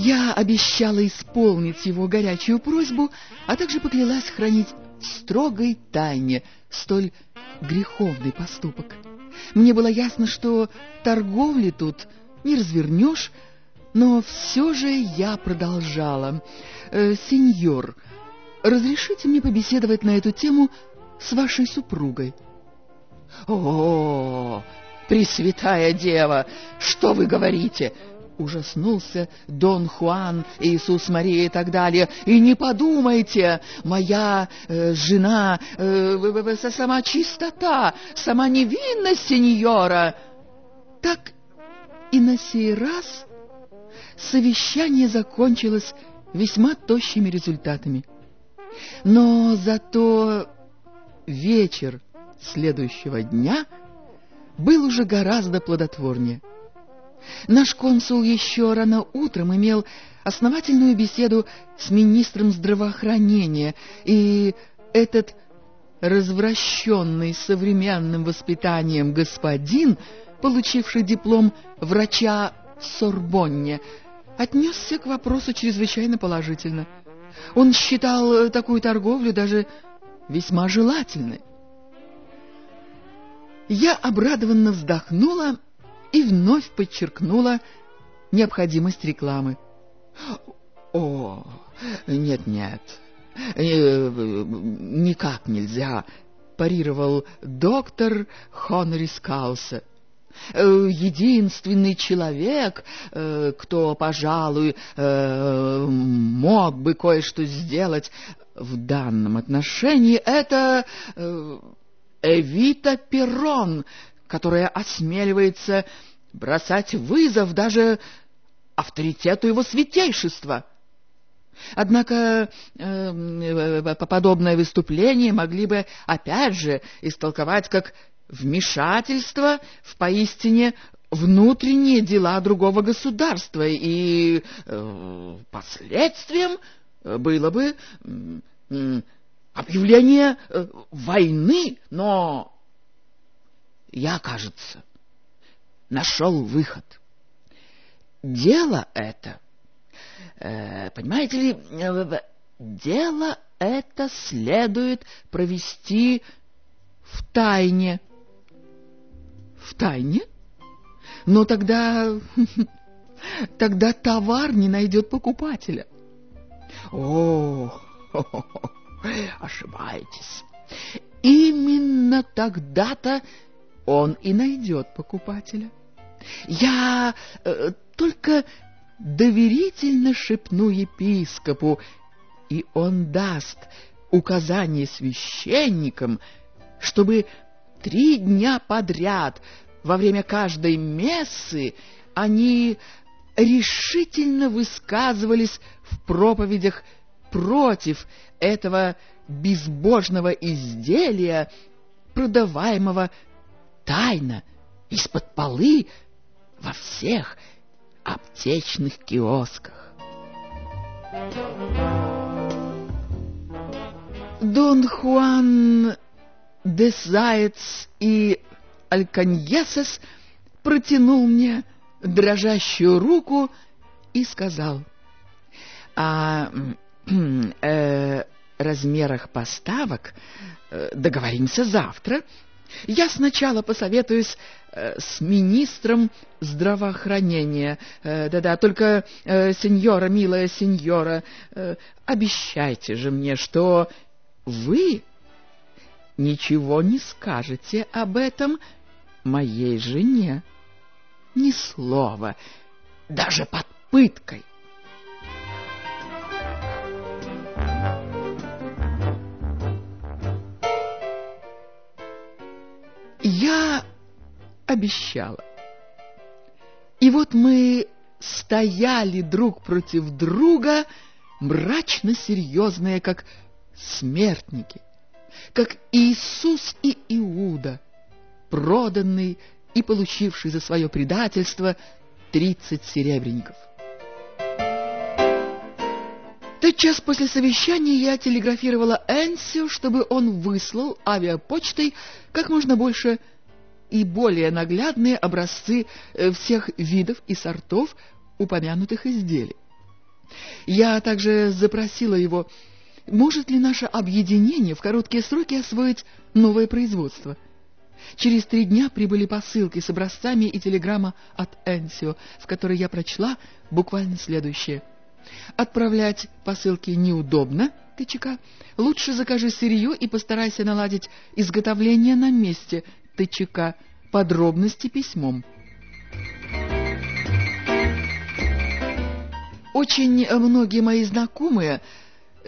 Я обещала исполнить его горячую просьбу, а также поклялась хранить в строгой тайне столь греховный поступок. Мне было ясно, что торговли тут не развернешь, но все же я продолжала. «Э, «Сеньор, разрешите мне побеседовать на эту тему с вашей супругой?» «О, Пресвятая Дева, что вы говорите?» Ужаснулся Дон Хуан, Иисус Мария и так далее. И не подумайте, моя э, жена, э, сама чистота, сама невинность сеньора. Так и на сей раз совещание закончилось весьма тощими результатами. Но зато вечер следующего дня был уже гораздо плодотворнее. Наш консул еще рано утром имел основательную беседу с министром здравоохранения, и этот развращенный современным воспитанием господин, получивший диплом врача в Сорбонне, отнесся к вопросу чрезвычайно положительно. Он считал такую торговлю даже весьма желательной. Я обрадованно вздохнула и вновь подчеркнула необходимость рекламы. «О, нет-нет, э, никак нельзя», — парировал доктор Хонрис Кауса. Э, единственный человек, э, кто, пожалуй, мог бы кое-что сделать в данном отношении, это Эвита Перрон, которая осмеливается бросать вызов даже авторитету его святейшества. Однако э, подобное выступление могли бы опять же истолковать как вмешательство в поистине внутренние дела другого государства, и э, последствием было бы э, объявление э, войны, но я, кажется, нашел выход. Дело это, э, понимаете ли, дело это следует провести в тайне. В тайне? Но тогда... тогда товар не найдет покупателя. О, ошибаетесь. Именно тогда-то он и найдет покупателя. Я э, только доверительно шепну епископу, и он даст указание священникам, чтобы три дня подряд во время каждой мессы они решительно высказывались в проповедях против этого безбожного изделия, продаваемого тайно, из-под полы, во всех аптечных киосках. Дон Хуан де Заяц и Альканьесес протянул мне дрожащую руку и сказал, «А э, размерах поставок э, договоримся завтра. Я сначала посоветуюсь э, с министром здравоохранения. Э, да-да, только, сеньора, милая сеньора, обещайте же мне, что вы ничего не скажете об этом моей жене. Ни слова, даже под пыткой. Я обещала. И вот мы стояли друг против друга, мрачно-серьезные, как смертники, как Иисус и Иуда, проданный и получивший за свое предательство тридцать серебряников. Тотчас после совещания я телеграфировала Энсио, чтобы он выслал авиапочтой как можно больше и более наглядные образцы э, всех видов и сортов упомянутых изделий. Я также запросила его, может ли наше объединение в короткие сроки освоить новое производство. Через три дня прибыли посылки с образцами и телеграмма от Энсио, в которой я прочла буквально следующее. «Отправлять посылки неудобно, ТЧК. Лучше закажи сырье и постарайся наладить изготовление на месте, ТЧК. Подробности письмом». Очень многие мои знакомые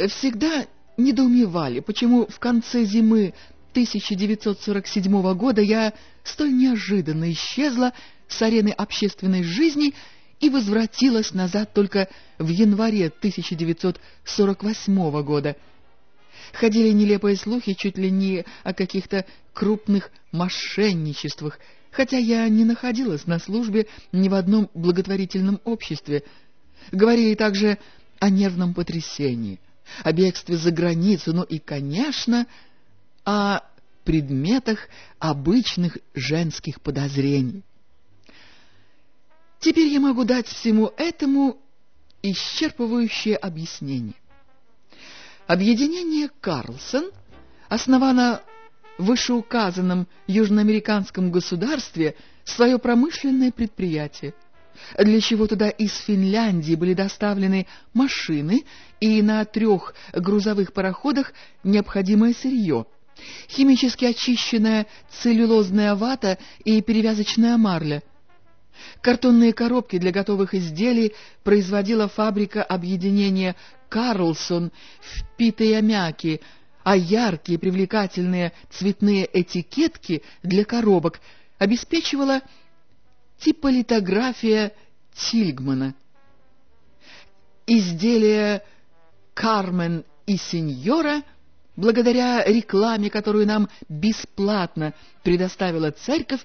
всегда недоумевали, почему в конце зимы 1947 года я столь неожиданно исчезла с арены общественной жизни и возвратилась назад только в январе 1948 года. Ходили нелепые слухи чуть ли не о каких-то крупных мошенничествах, хотя я не находилась на службе ни в одном благотворительном обществе. Говорили также о нервном потрясении, о бегстве за границу, ну и, конечно, о предметах обычных женских подозрений. Теперь я могу дать всему этому исчерпывающее объяснение. Объединение «Карлсон» основано в вышеуказанном южноамериканском государстве свое промышленное предприятие, для чего туда из Финляндии были доставлены машины и на трех грузовых пароходах необходимое сырье – химически очищенная целлюлозная вата и перевязочная марля. Картонные коробки для готовых изделий производила фабрика объединения «Карлсон» в Питеямяке, а яркие привлекательные цветные этикетки для коробок обеспечивала типолитография Тильгмана. Изделия «Кармен» и «Сеньора» благодаря рекламе, которую нам бесплатно предоставила церковь,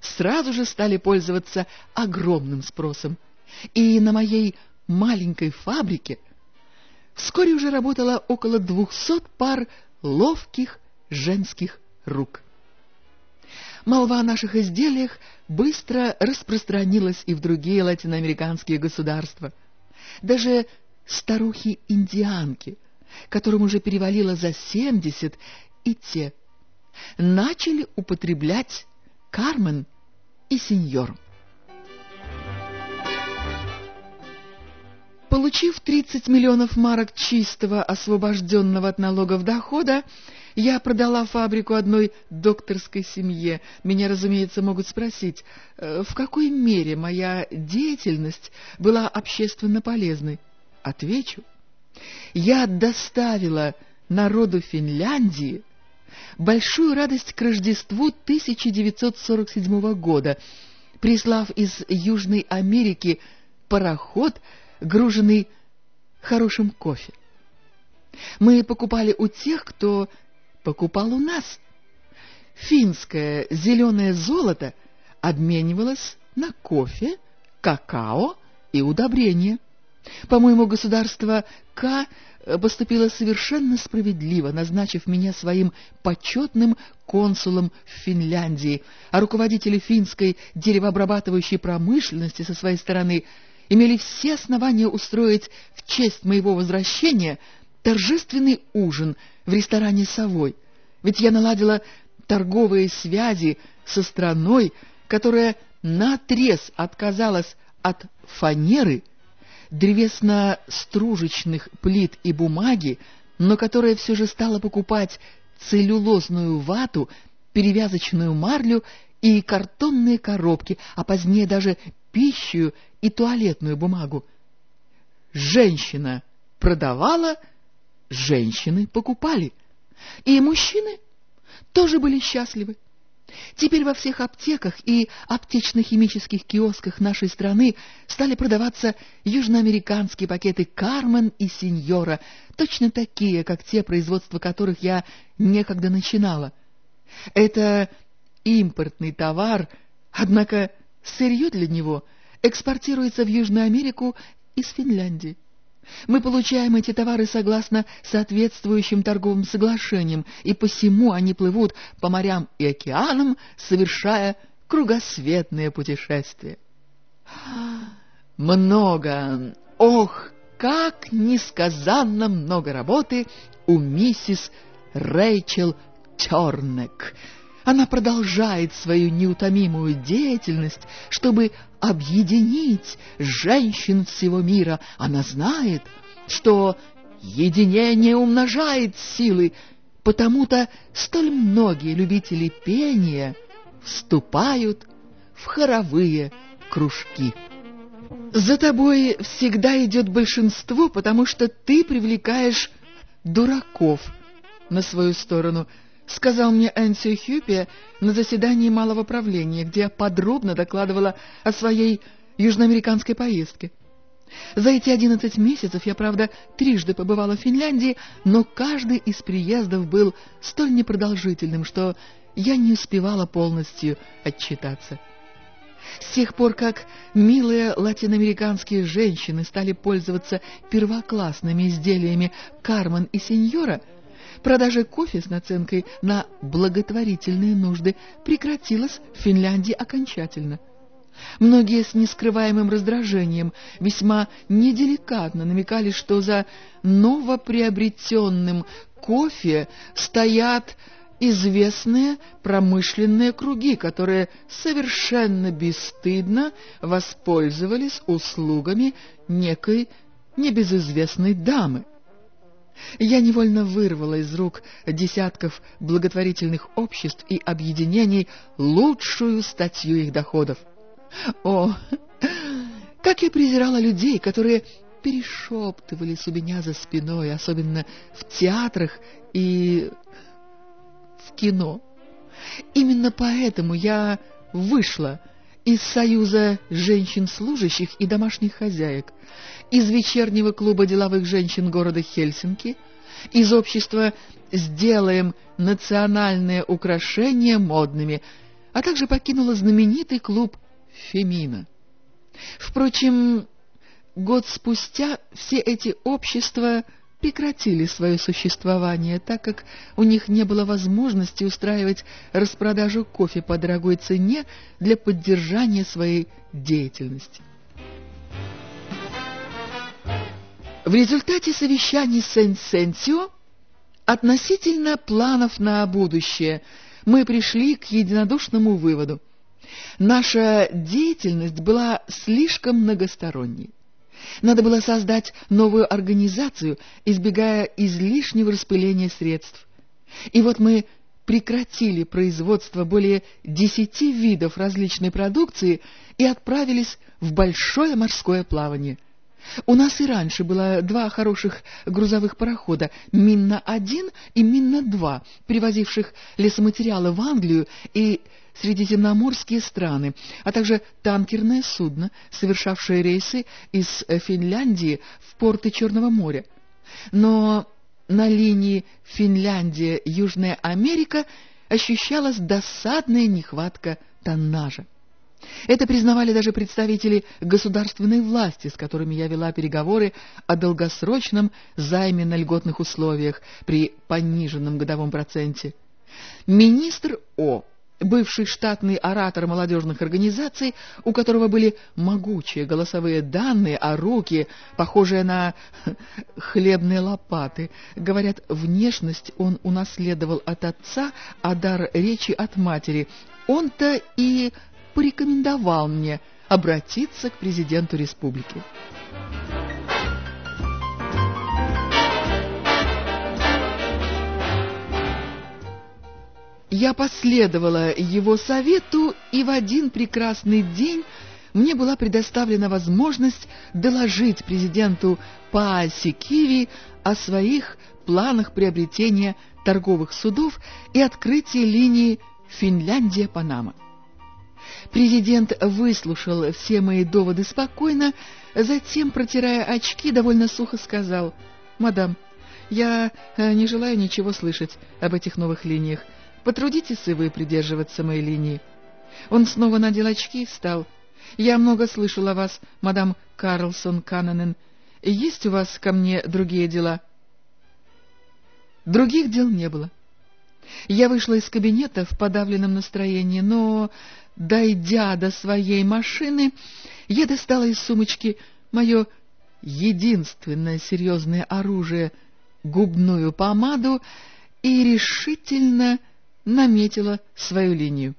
сразу же стали пользоваться огромным спросом. И на моей маленькой фабрике вскоре уже работало около двухсот пар ловких женских рук. Молва о наших изделиях быстро распространилась и в другие латиноамериканские государства. Даже старухи-индианки — которым уже перевалило за семьдесят, и те начали употреблять Кармен и сеньор. Получив 30 миллионов марок чистого, освобожденного от налогов дохода, я продала фабрику одной докторской семье. Меня, разумеется, могут спросить, э, в какой мере моя деятельность была общественно полезной. Отвечу, я доставила народу Финляндии большую радость к Рождеству 1947 года, прислав из Южной Америки пароход, груженный хорошим кофе. Мы покупали у тех, кто покупал у нас. Финское зеленое золото обменивалось на кофе, какао и удобрения. По-моему, государство К э, поступило совершенно справедливо, назначив меня своим почетным консулом в Финляндии, а руководители финской деревообрабатывающей промышленности со своей стороны имели все основания устроить в честь моего возвращения торжественный ужин в ресторане «Совой», ведь я наладила торговые связи со страной, которая наотрез отказалась от фанеры древесно-стружечных плит и бумаги, но которая все же стала покупать целлюлозную вату, перевязочную марлю и картонные коробки, а позднее даже пищу и туалетную бумагу. Женщина продавала, женщины покупали, и мужчины тоже были счастливы. Теперь во всех аптеках и аптечно-химических киосках нашей страны стали продаваться южноамериканские пакеты «Кармен» и «Синьора», точно такие, как те, производства которых я некогда начинала. Это импортный товар, однако сырье для него экспортируется в Южную Америку из Финляндии. Мы получаем эти товары согласно соответствующим торговым соглашениям, и посему они плывут по морям и океанам, совершая кругосветное путешествие. Много, ох, как несказанно много работы у миссис Рэйчел Тернек. Она продолжает свою неутомимую деятельность, чтобы объединить женщин всего мира. Она знает, что единение умножает силы, потому-то столь многие любители пения вступают в хоровые кружки. За тобой всегда идет большинство, потому что ты привлекаешь дураков на свою сторону, сказал мне Энсио Хюпи на заседании малого правления, где подробно докладывала о своей южноамериканской поездке. За эти одиннадцать месяцев я, правда, трижды побывала в Финляндии, но каждый из приездов был столь непродолжительным, что я не успевала полностью отчитаться. С тех пор, как милые латиноамериканские женщины стали пользоваться первоклассными изделиями «Кармен» и «Сеньора», продажа кофе с наценкой на благотворительные нужды прекратилась в Финляндии окончательно – Многие с нескрываемым раздражением весьма неделикатно намекали, что за новоприобретенным кофе стоят известные промышленные круги, которые совершенно бесстыдно воспользовались услугами некой небезызвестной дамы. Я невольно вырвала из рук десятков благотворительных обществ и объединений лучшую статью их доходов — о, как я презирала людей, которые перешептывались у меня за спиной, особенно в театрах и в кино. Именно поэтому я вышла из Союза женщин-служащих и домашних хозяек, из вечернего клуба деловых женщин города Хельсинки, из общества «Сделаем национальные украшения модными», а также покинула знаменитый клуб Фемина. Впрочем, год спустя все эти общества прекратили свое существование, так как у них не было возможности устраивать распродажу кофе по дорогой цене для поддержания своей деятельности. В результате совещаний Сен-Сенсио относительно планов на будущее мы пришли к единодушному выводу – Наша деятельность была слишком многосторонней. Надо было создать новую организацию, избегая излишнего распыления средств. И вот мы прекратили производство более десяти видов различной продукции и отправились в большое морское плавание. У нас и раньше было два хороших грузовых парохода «Минна-1» и «Минна-2», привозивших лесоматериалы в Англию и средиземноморские страны, а также танкерное судно, совершавшее рейсы из Финляндии в порты Черного моря. Но на линии Финляндия-Южная Америка ощущалась досадная нехватка тоннажа. Это признавали даже представители государственной власти, с которыми я вела переговоры о долгосрочном займе на льготных условиях при пониженном годовом проценте. Министр О бывший штатный оратор молодежных организаций, у которого были могучие голосовые данные, а руки, похожие на хлебные лопаты. Говорят, внешность он унаследовал от отца, а дар речи от матери. Он-то и порекомендовал мне обратиться к президенту республики. Я последовала его совету, и в один прекрасный день мне была предоставлена возможность доложить президенту Пааси Киви о своих планах приобретения торговых судов и открытия линии Финляндия-Панама. Президент выслушал все мои доводы спокойно, затем, протирая очки, довольно сухо сказал, «Мадам, я э, не желаю ничего слышать об этих новых линиях. Потрудитесь и вы придерживаться моей линии. Он снова надел очки и встал. Я много слышал о вас, мадам Карлсон Канненен. Есть у вас ко мне другие дела? Других дел не было. Я вышла из кабинета в подавленном настроении, но, дойдя до своей машины, я достала из сумочки мое единственное серьезное оружие — губную помаду и решительно наметила свою линию.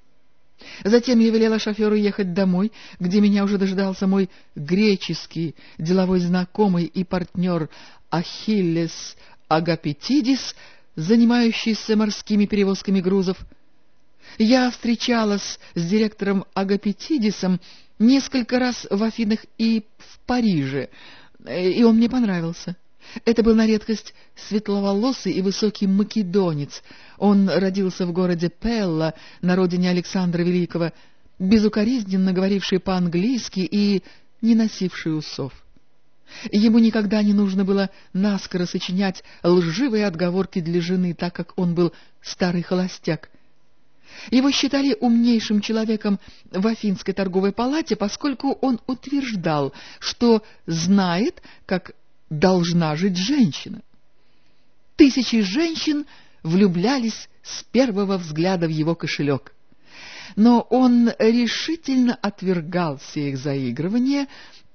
Затем я велела шоферу ехать домой, где меня уже дождался мой греческий деловой знакомый и партнер Ахиллес Агапетидис, занимающийся морскими перевозками грузов. Я встречалась с директором Агапетидисом несколько раз в Афинах и в Париже, и он мне понравился. Это был на редкость светловолосый и высокий македонец. Он родился в городе Пелла, на родине Александра Великого, безукоризненно говоривший по-английски и не носивший усов. Ему никогда не нужно было наскоро сочинять лживые отговорки для жены, так как он был старый холостяк. Его считали умнейшим человеком в Афинской торговой палате, поскольку он утверждал, что знает, как должна жить женщина. Тысячи женщин влюблялись с первого взгляда в его кошелек. Но он решительно отвергал все их заигрывания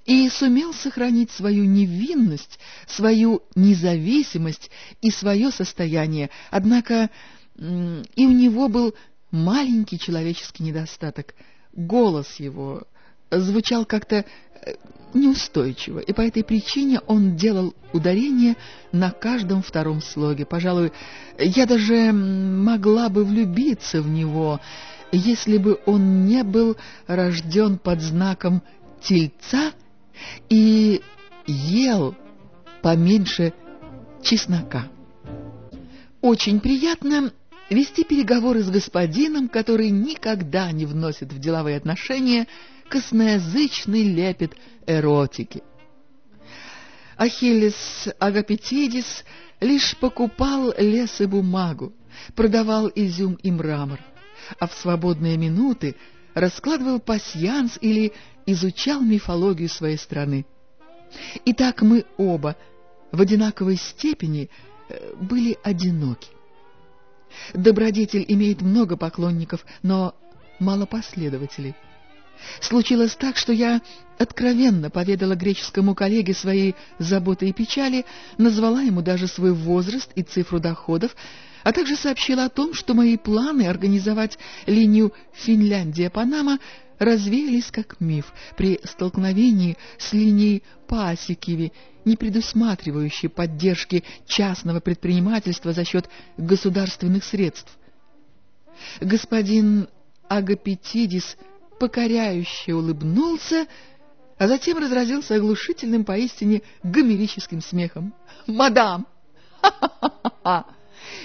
и сумел сохранить свою невинность, свою независимость и свое состояние. Однако и у него был маленький человеческий недостаток. Голос его звучал как-то неустойчиво, и по этой причине он делал ударение на каждом втором слоге. Пожалуй, я даже могла бы влюбиться в него, если бы он не был рожден под знаком тельца и ел поменьше чеснока. Очень приятно вести переговоры с господином, который никогда не вносит в деловые отношения косноязычный лепет эротики. Ахиллес Агапетидис лишь покупал лес и бумагу, продавал изюм и мрамор, а в свободные минуты раскладывал пасьянс или изучал мифологию своей страны. И так мы оба в одинаковой степени э, были одиноки. Добродетель имеет много поклонников, но мало последователей. Случилось так, что я откровенно поведала греческому коллеге свои заботы и печали, назвала ему даже свой возраст и цифру доходов, а также сообщила о том, что мои планы организовать линию Финляндия-Панама развеялись как миф при столкновении с линией Пасикиви, не предусматривающей поддержки частного предпринимательства за счет государственных средств. Господин Агапетидис покоряюще улыбнулся, а затем разразился оглушительным поистине гомерическим смехом. «Мадам!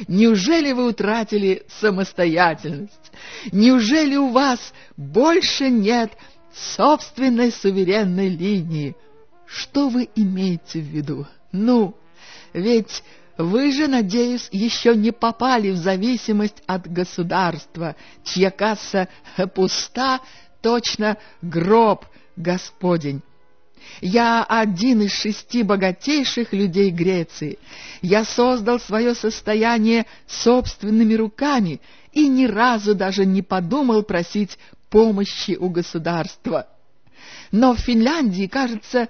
Неужели вы утратили самостоятельность? Неужели у вас больше нет собственной суверенной линии? Что вы имеете в виду? Ну, ведь вы же, надеюсь, еще не попали в зависимость от государства, чья касса пуста, точно гроб Господень. Я один из шести богатейших людей Греции. Я создал свое состояние собственными руками и ни разу даже не подумал просить помощи у государства. Но в Финляндии, кажется,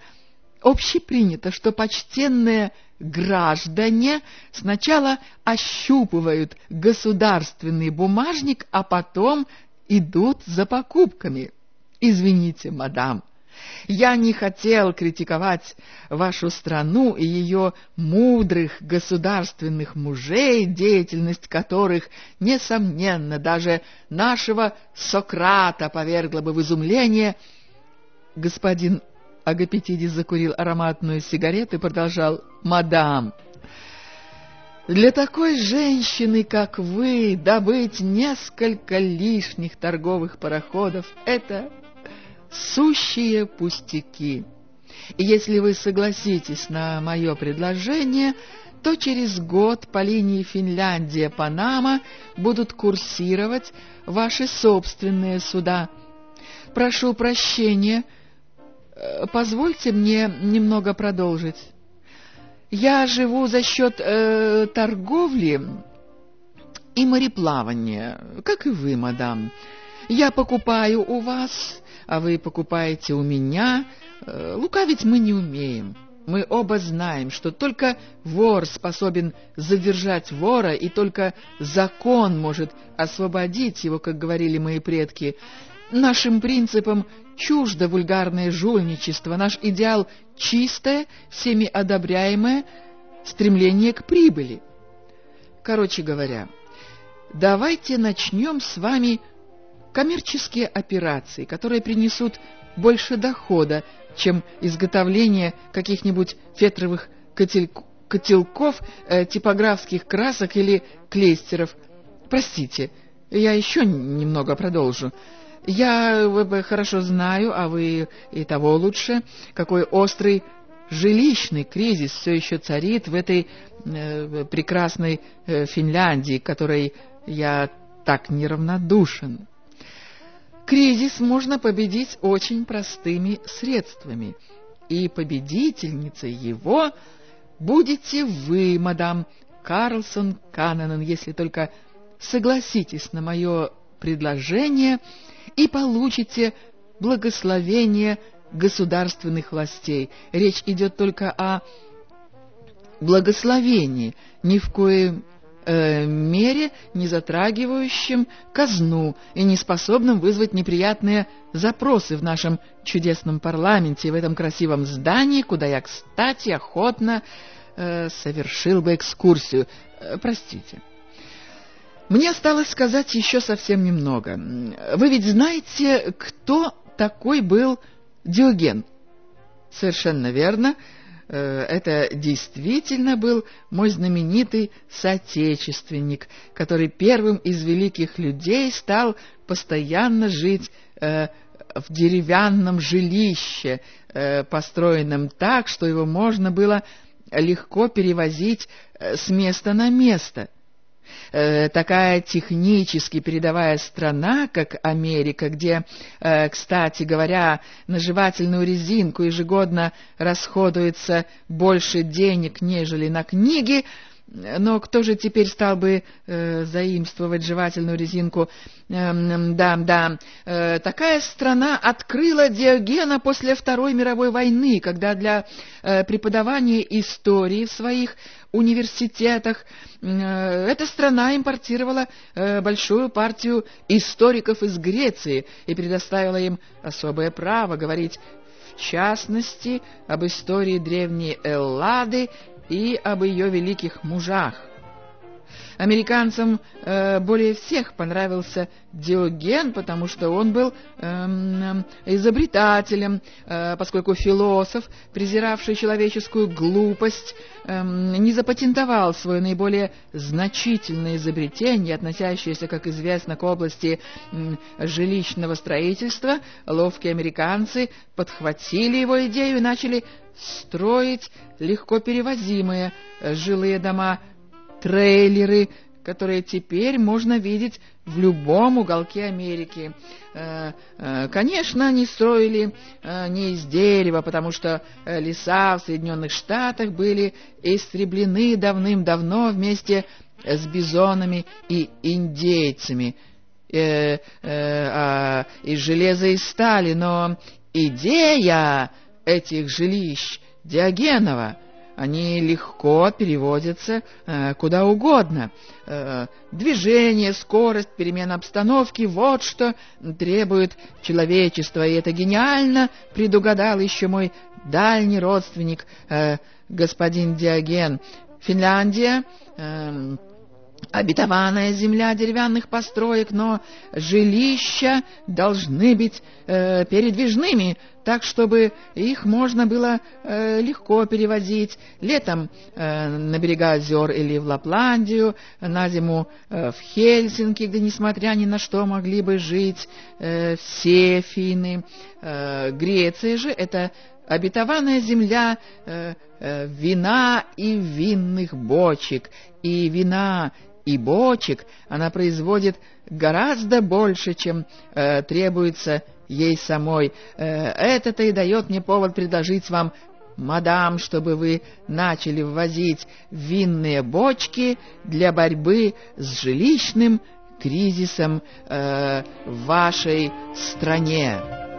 общепринято, что почтенные граждане сначала ощупывают государственный бумажник, а потом идут за покупками. Извините, мадам, я не хотел критиковать вашу страну и ее мудрых государственных мужей, деятельность которых, несомненно, даже нашего Сократа повергла бы в изумление. Господин Агапетидис закурил ароматную сигарету и продолжал. «Мадам, для такой женщины, как вы, добыть несколько лишних торговых пароходов — это сущие пустяки. Если вы согласитесь на мое предложение, то через год по линии Финляндия-Панама будут курсировать ваши собственные суда. Прошу прощения, позвольте мне немного продолжить. Я живу за счет э, торговли и мореплавания, как и вы, мадам. Я покупаю у вас а вы покупаете у меня. Э, лукавить мы не умеем. Мы оба знаем, что только вор способен задержать вора, и только закон может освободить его, как говорили мои предки. Нашим принципам чуждо вульгарное жульничество, наш идеал чистое, всеми одобряемое стремление к прибыли. Короче говоря, давайте начнем с вами коммерческие операции, которые принесут больше дохода, чем изготовление каких-нибудь фетровых котель... котелков, э, типографских красок или клейстеров. Простите, я еще немного продолжу. Я хорошо знаю, а вы и того лучше, какой острый жилищный кризис все еще царит в этой э, прекрасной э, Финляндии, которой я так неравнодушен. Кризис можно победить очень простыми средствами, и победительницей его будете вы, мадам Карлсон Канненен, если только согласитесь на мое предложение и получите благословение государственных властей. Речь идет только о благословении, ни в коем э, мере не затрагивающим казну и не способным вызвать неприятные запросы в нашем чудесном парламенте, в этом красивом здании, куда я, кстати, охотно э, совершил бы экскурсию. Э, простите. Мне осталось сказать еще совсем немного. Вы ведь знаете, кто такой был Диоген? Совершенно верно. Э, это действительно был мой знаменитый соотечественник, который первым из великих людей стал постоянно жить э, в деревянном жилище, э, построенном так, что его можно было легко перевозить с места на место — Э, такая технически передовая страна, как Америка, где, э, кстати говоря, на жевательную резинку ежегодно расходуется больше денег, нежели на книги, но кто же теперь стал бы э, заимствовать жевательную резинку? Эм, да, да, э, такая страна открыла Диогена после Второй мировой войны, когда для э, преподавания истории в своих университетах э, эта страна импортировала э, большую партию историков из Греции и предоставила им особое право говорить в частности об истории древней Эллады и об ее великих мужах. Американцам э, более всех понравился Диоген, потому что он был э, изобретателем, э, поскольку философ, презиравший человеческую глупость, э, не запатентовал свое наиболее значительное изобретение, относящееся, как известно, к области э, жилищного строительства, ловкие американцы подхватили его идею и начали строить легко перевозимые жилые дома трейлеры, которые теперь можно видеть в любом уголке Америки. Э, э, конечно, они строили э, не из дерева, потому что леса в Соединенных Штатах были истреблены давным-давно вместе с бизонами и индейцами а, из железа и стали, но идея этих жилищ Диогенова — они легко переводятся э, куда угодно. Э, движение, скорость, перемена обстановки — вот что требует человечество, и это гениально предугадал еще мой дальний родственник, э, господин Диоген. Финляндия... Э, обетованная земля деревянных построек, но жилища должны быть э, передвижными, так, чтобы их можно было э, легко перевозить летом э, на берега озер или в Лапландию, на зиму э, в Хельсинки, где, несмотря ни на что, могли бы жить э, все финны. Э, Греция же — это обетованная земля э, э, вина и винных бочек, и вина и бочек она производит гораздо больше, чем э, требуется ей самой. Э, Это-то и дает мне повод предложить вам, мадам, чтобы вы начали ввозить винные бочки для борьбы с жилищным кризисом э, в вашей стране.